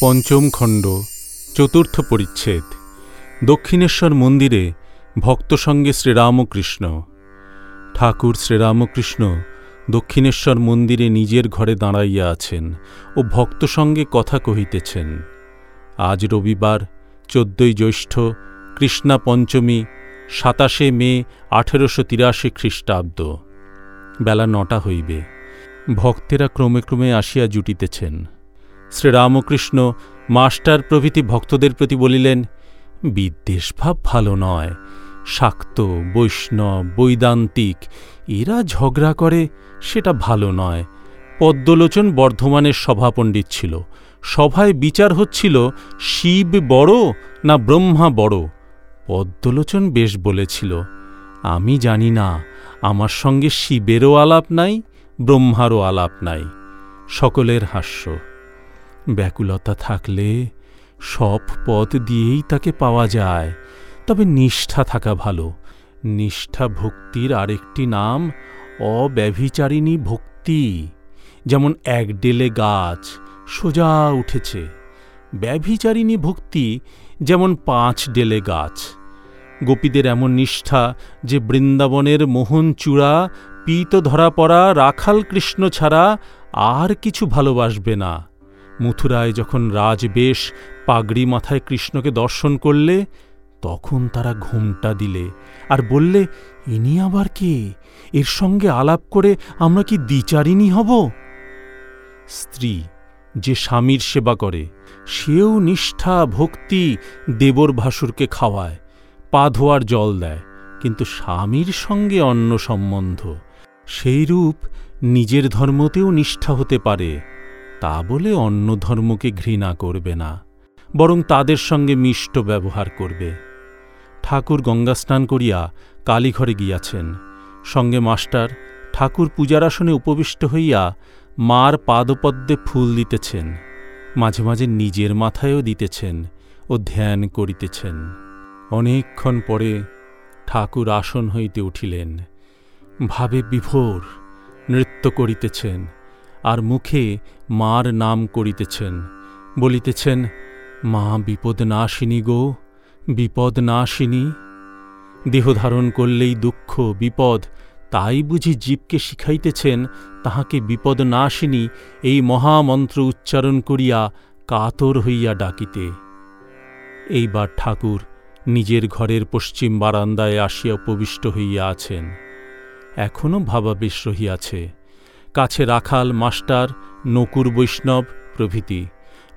পঞ্চম খণ্ড, চতুর্থ পরিচ্ছেদ, দক্ষিণেশ্বর মন্দিরে ভক্ত সঙ্গে শ্রীরামকৃষ্ণ। ঠাকুর শ্রীরামকৃষ্ণ দক্ষিণেশ্বর মন্দিরে নিজের ঘরে দাঁড়াইয়া আছেন ও ভক্ত সঙ্গে কথা কহিতেছেন। আজ রবিবার, চোদ্দই জ্যৈষ্ঠ, কৃষ্ণা পঞ্চমী, সাতাশে মে, আঠেরোশো তিরাশি খ্রিস্টাব্দ। বেলা নটা হইবে। ভক্তেরা ক্রমে ক্রমে আসিয়া জুটিতেছেন। শ্রীরামকৃষ্ণ মাস্টার প্রভৃতি ভক্তদের প্রতি বলিলেন বিদ্বেষভাব ভালো নয়, শাক্ত, বৈষ্ণব, বৈদান্তিক, এরা ঝগড়া করে, সেটা ভালো নয়। পদ্মলোচন বর্ধমানের সভাপণ্ডিত ছিল। সভায় বিচার হচ্ছিল, শিব বড় না ব্রহ্মা বড়? পদ্মলোচন বেশ বলেছিল, আমি জানি না, আমার সঙ্গে শিবেরও আলাপ নাই, ব্রহ্মারও আলাপ নাই। সকলের হাস্য। ব্যাকুলতা থাকলে সব পথ দিয়েই তাকে পাওয়া যায়। তবে নিষ্ঠা থাকা ভালো। নিষ্ঠা ভক্তির আরেকটি নাম অব্যভিচারিণী ভক্তি। যেমন এক ডেলে গাছ সোজা উঠেছে। ব্যভিচারিণী ভক্তি যেমন পাঁচ ডেলে গাছ। গোপীদের এমন নিষ্ঠা যে বৃন্দাবনের মোহন চূড়া পীত ধরা পড়া রাখাল কৃষ্ণ ছাড়া আর কিছু ভালোবাসবে না। মথুরায় যখন রাজবেশ পাগড়ি মাথায় কৃষ্ণকে দর্শন করলে, তখন তারা ঘুমটা দিলে আর বললে, ইনি আবার কে? এর সঙ্গে আলাপ করে আমরা কি দ্বিচারিণী হব? স্ত্রী, যে স্বামীর সেবা করে, সেও নিষ্ঠা, ভক্তি দেবর ভাসুরকে খাওয়ায়, পা ধোয়ার জল দেয়, কিন্তু স্বামীর সঙ্গে অন্য সম্বন্ধ। সেই রূপ নিজের ধর্মতেও নিষ্ঠা হতে পারে। তা বলে অন্য ধর্মকে ঘৃণা করবে না, বরং তাদের সঙ্গে মিষ্ট ব্যবহার করবে। ঠাকুর গঙ্গা স্নান করিয়া কালীঘরে গিয়াছেন। সঙ্গে মাস্টার ঠাকুর পূজার আসনে উপবিষ্ট হইয়া মার পাদপদ্মে ফুল দিতেছেন, মাঝে মাঝে নিজের মাথায়ও দিতেছেন ও ধ্যান করিতেছেন। অনেকক্ষণ পরে ঠাকুর আসন হইতে উঠিলেন। ভাবে বিভোর নৃত্য করিতেছেন। আর মুখে মার নাম করিতেছেন। বলিতেছেন, মা, বিপদ না নাশিনী গো, বিপদ না নাশিনী দেহধারণ করলেই দুঃখ, বিপদ। তাই বুঝি জীবকে শিখাইতেছেন, তাহাকে বিপদ না নাশিনী, এই মহামন্ত্র উচ্চারণ করিয়া কাতর হইয়া ডাকিতে। এইবার ঠাকুর নিজের ঘরের পশ্চিম বারান্দায় আসিয়া উপবিষ্ট হইয়া আছেন। এখনও ভাবাবেশ রহিয়াছে। কাছে রাখাল, মাস্টার, নকুর বৈষ্ণব প্রভৃতি।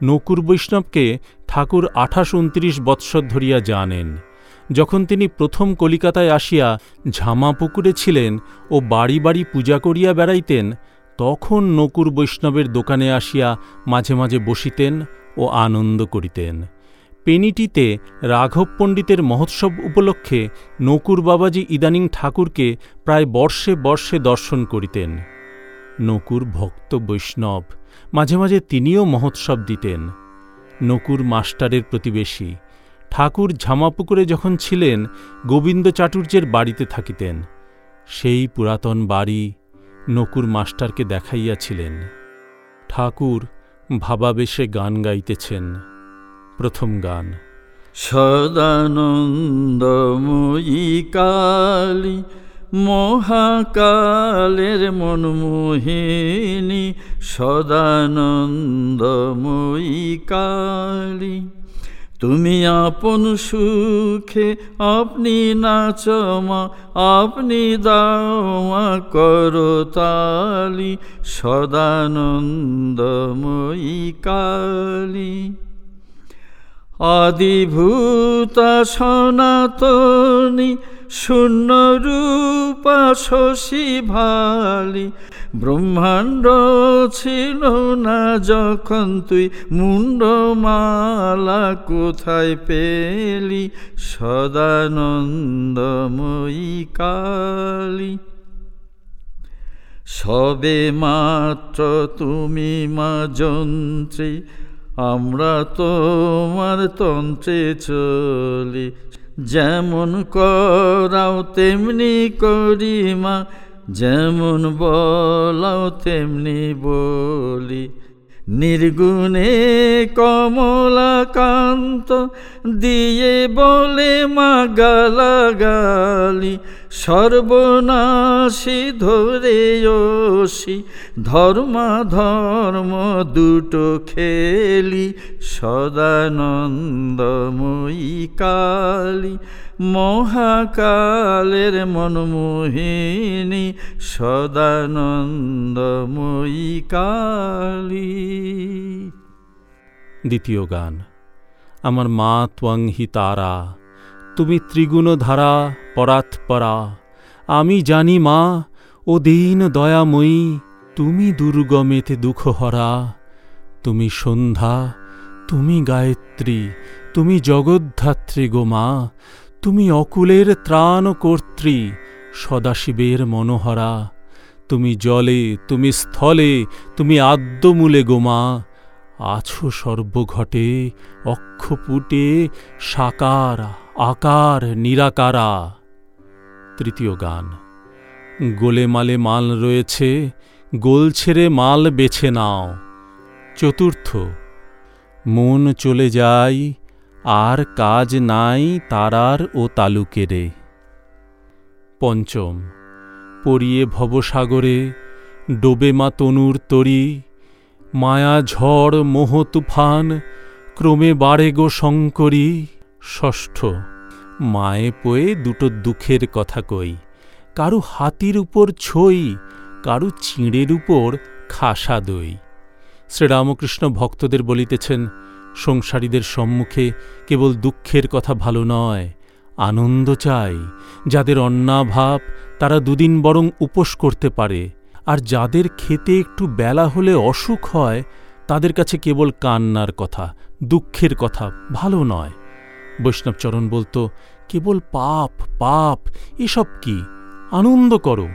নকুর বৈষ্ণবকে ঠাকুর আঠাশ উনত্রিশ বৎসর ধরিয়া জানেন। যখন তিনি প্রথম কলিকাতায় আসিয়া ঝামা পুকুরে ছিলেন ও বাড়ি বাড়ি পূজা করিয়া বেড়াইতেন, তখন নকুর বৈষ্ণবের দোকানে আসিয়া মাঝে মাঝে বসিতেন ও আনন্দ করিতেন। পেনিটিতে রাঘব পণ্ডিতের মহোৎসব উপলক্ষে নকুর বাবাজি ইদানিং ঠাকুরকে প্রায় বর্ষে বর্ষে দর্শন করিতেন। নকুর ভক্ত বৈষ্ণব। মাঝে মাঝে তিনিও মহোৎসব দিতেন। নকুর মাস্টারের প্রতিবেশী। ঠাকুর ঝামাপুকুরে যখন ছিলেন, গোবিন্দ চাটুর্যের বাড়িতে থাকিতেন। সেই পুরাতন বাড়ি নকুর মাস্টারকে দেখাইয়াছিলেন। ঠাকুর ভাবাবেশে গান গাইতেছেন। প্রথম গান। সদানন্দময়ী কালী মহাকালের মনমোহিনী সদানন্দময়ী কালী। তুমি আপন সুখে আপনি নাচমা, আপনি দাওমা করো তালি, সদানন্দময়ী কালী। আদিভূতা সনাতনী শূন্য রূপা শশী ভালি। ব্রহ্মাণ্ড ছিল না যখন তুই মুন্ডমালা কোথায় পেলি? সদানন্দময়ী কালী। সবে মাত্র তুমি মা যন্ত্রী আমরা তোমার তন্ত্রে চলি। যেমন করাও তেমনি করি মা যেমন বলাও তেমনি বলি। নির্গুণে কমলাকান্ত দিয়ে বলে, মা গালাগালি সর্বনাশী ধরে ওসি ধর্মা ধর্ম দুটো খেলি, সদানন্দময়ী কালী। মহাকালের মনমোহিনী সদানন্দময়ী কালী। দ্বিতীয় গান, আমার মা ত্বং হি তারা, তুমি ত্রিগুণ ধারা পরাৎপরা আমি জানি মা, ও দীন দয়াময়ী, তুমি দুর্গমেতে দুঃখহরা, তুমি সন্ধ্যা, তুমি গায়ত্রী, তুমি জগদ্ধাত্রী গো মা তুমি অকুলের ত্রাণ কর্ত্রী সদাশিবের মনোহরা। তুমি জলে, তুমি স্থলে, তুমি আদ্যমূলে গোমা আছো সর্বঘটে, অক্ষপুটে, সাকার, আকার, নিরাকারা। তৃতীয় গান। গোলে মালে মাল রয়েছে, গোল ছেড়ে মাল বেছে নাও। চতুর্থ। মন চলে যায় আর কাজ নাই তারার ও তালুকেরে। পঞ্চম পরিয়ে ভবসাগরে ডোবে মা তনুর তরি, মায়া ঝড় মোহ তুফান ক্রমে বাড়ে গো শঙ্করী। ষষ্ঠ, মায়ে পোয়ে দুটো দুঃখের কথা কই, কারু হাতির উপর ছই, কারু চিঁড়ের উপর খাসা দই। শ্রীরামকৃষ্ণ ভক্তদের বলিতেছেন সংসারীদের সম্মুখে কেবল দুঃখের কথা ভালো নয়, আনন্দ চাই। যাদের অন্নাভাব, তারা দুদিন বরং উপোস করতে পারে। আর যাদের খেতে একটু বেলা হলে অসুখ হয়, তাদের কাছে কেবল কান্নার কথা, দুঃখের কথা, ভালো নয়। বৈষ্ণবচরণ বলতো, কেবল পাপ পাপ, এসব কি? আনন্দ করো।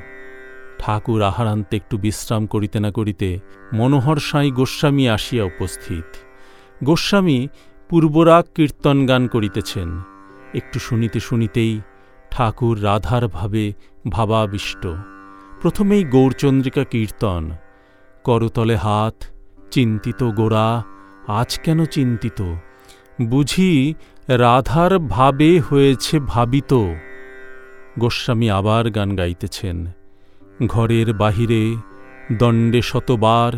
ঠাকুর আহারান্তে একটু বিশ্রাম করিতে না করিতে মনোহর সাঁই গোস্বামী আসিয়া উপস্থিত। গোস্বামী পূর্বরাগ কীর্তন গান করিতেছেন। একটু শুনিতে শুনিতেই ঠাকুর রাধার ভাবে ভাবাবিষ্ট। প্রথমেই গৌরচন্দ্রিকা কীর্তন, করতলে হাত, চিন্তিত গোড়া, আজ কেন চিন্তিত? বুঝি রাধার ভাবে হয়েছে ভাবিত। গোস্বামী আবার গান গাইতেছেন, ঘরের বাহিরে দণ্ডে শতবার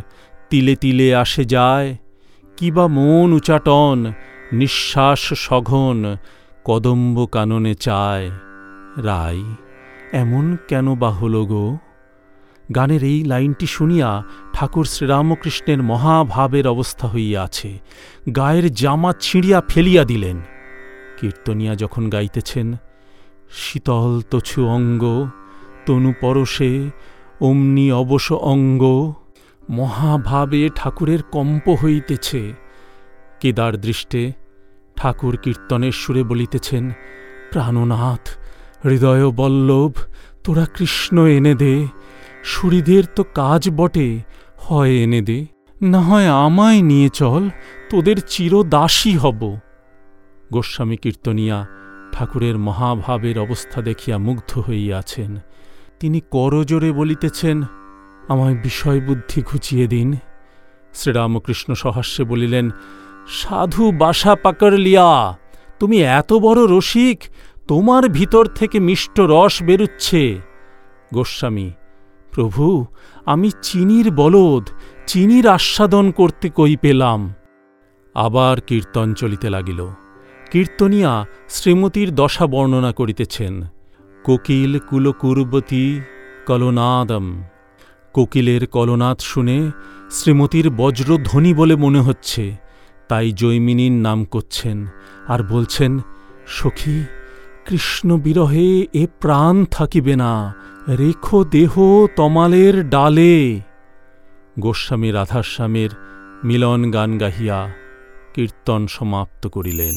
তিলে তিলে আসে যায় কিবা মন উচাটন, নিঃশ্বাস সঘন, কদম্ব কাননে চায় রাই এমন কেন বা হল গো? গানের এই লাইনটি শুনিয়া ঠাকুর শ্রীরামকৃষ্ণের মহাভাবের অবস্থা হইয়াছে, গায়ের জামা ছিঁড়িয়া ফেলিয়া দিলেন। কীর্তনিয়া যখন গাইতেছেন, শীতল তছু অঙ্গ, তনু পরশে, অমনি অবশ অঙ্গ মহাভাবে ঠাকুরের কম্প হইতেছে। কেদার দৃষ্টে ঠাকুর কীর্তনের সুরে বলিতেছেন, প্রাণনাথ, হৃদয় বল্লভ, তোরা কৃষ্ণ এনে দে। সুরিদের তো কাজ বটে, হয় এনে দে। না হয় আমায় নিয়ে চল, তোদের চিরদাসী হব। গোস্বামী কীর্তনিয়া ঠাকুরের মহাভাবের অবস্থা দেখিয়া মুগ্ধ হইয়াছেন। তিনি করজোরে বলিতেছেন আমায় বিষয়বুদ্ধি ঘুচিয়ে দিন। শ্রীরামকৃষ্ণ সহাস্যে বলিলেন, সাধু বাসা পাকড় লিয়া, তুমি এত বড় রসিক, তোমার ভিতর থেকে মিষ্ট রস বেরুচ্ছে। গোস্বামী, প্রভু, আমি চিনির বলদ, চিনির আস্বাদন করতে কই পেলাম? আবার কীর্তন চলিতে লাগিল। কীর্তনিয়া শ্রীমতীর দশা বর্ণনা করিতেছেন, কোকিল কুলকুর্বতী কলনাদম। কোকিলের কলনাথ শুনে শ্রীমতীর বজ্রধ্বনি বলে মনে হচ্ছে। তাই জৈমিনীর নাম করছেন আর বলছেন, সখী, কৃষ্ণ বিরহে এ প্রাণ থাকিবে না, রেখো দেহ তমালের ডালে। গোস্বামী রাধাস্বামীর মিলন গান গাহিয়া কীর্তন সমাপ্ত করিলেন।